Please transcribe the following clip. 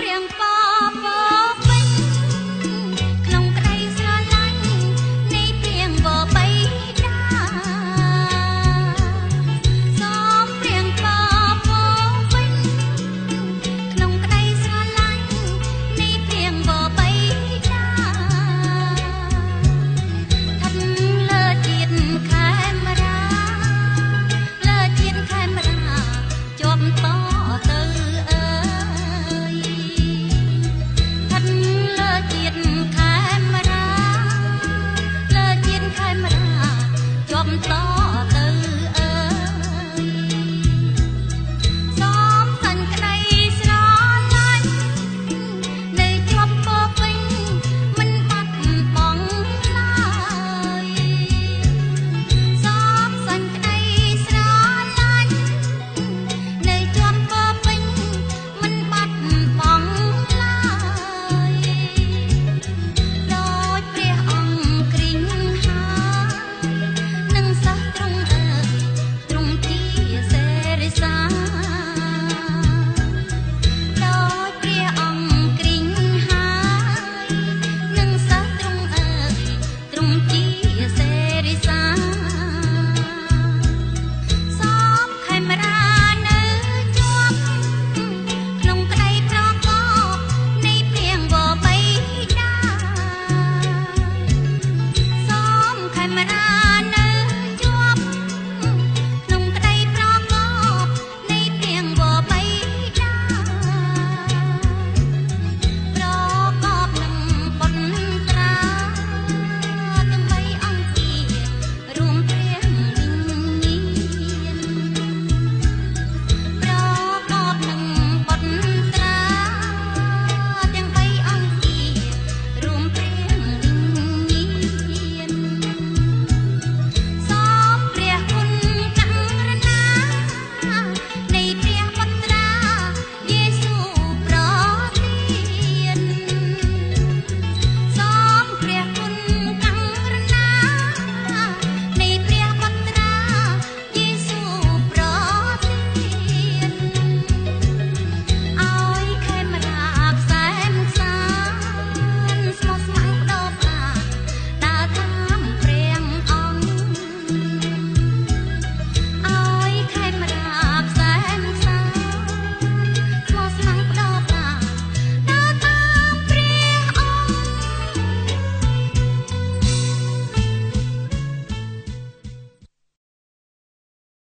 两方 something.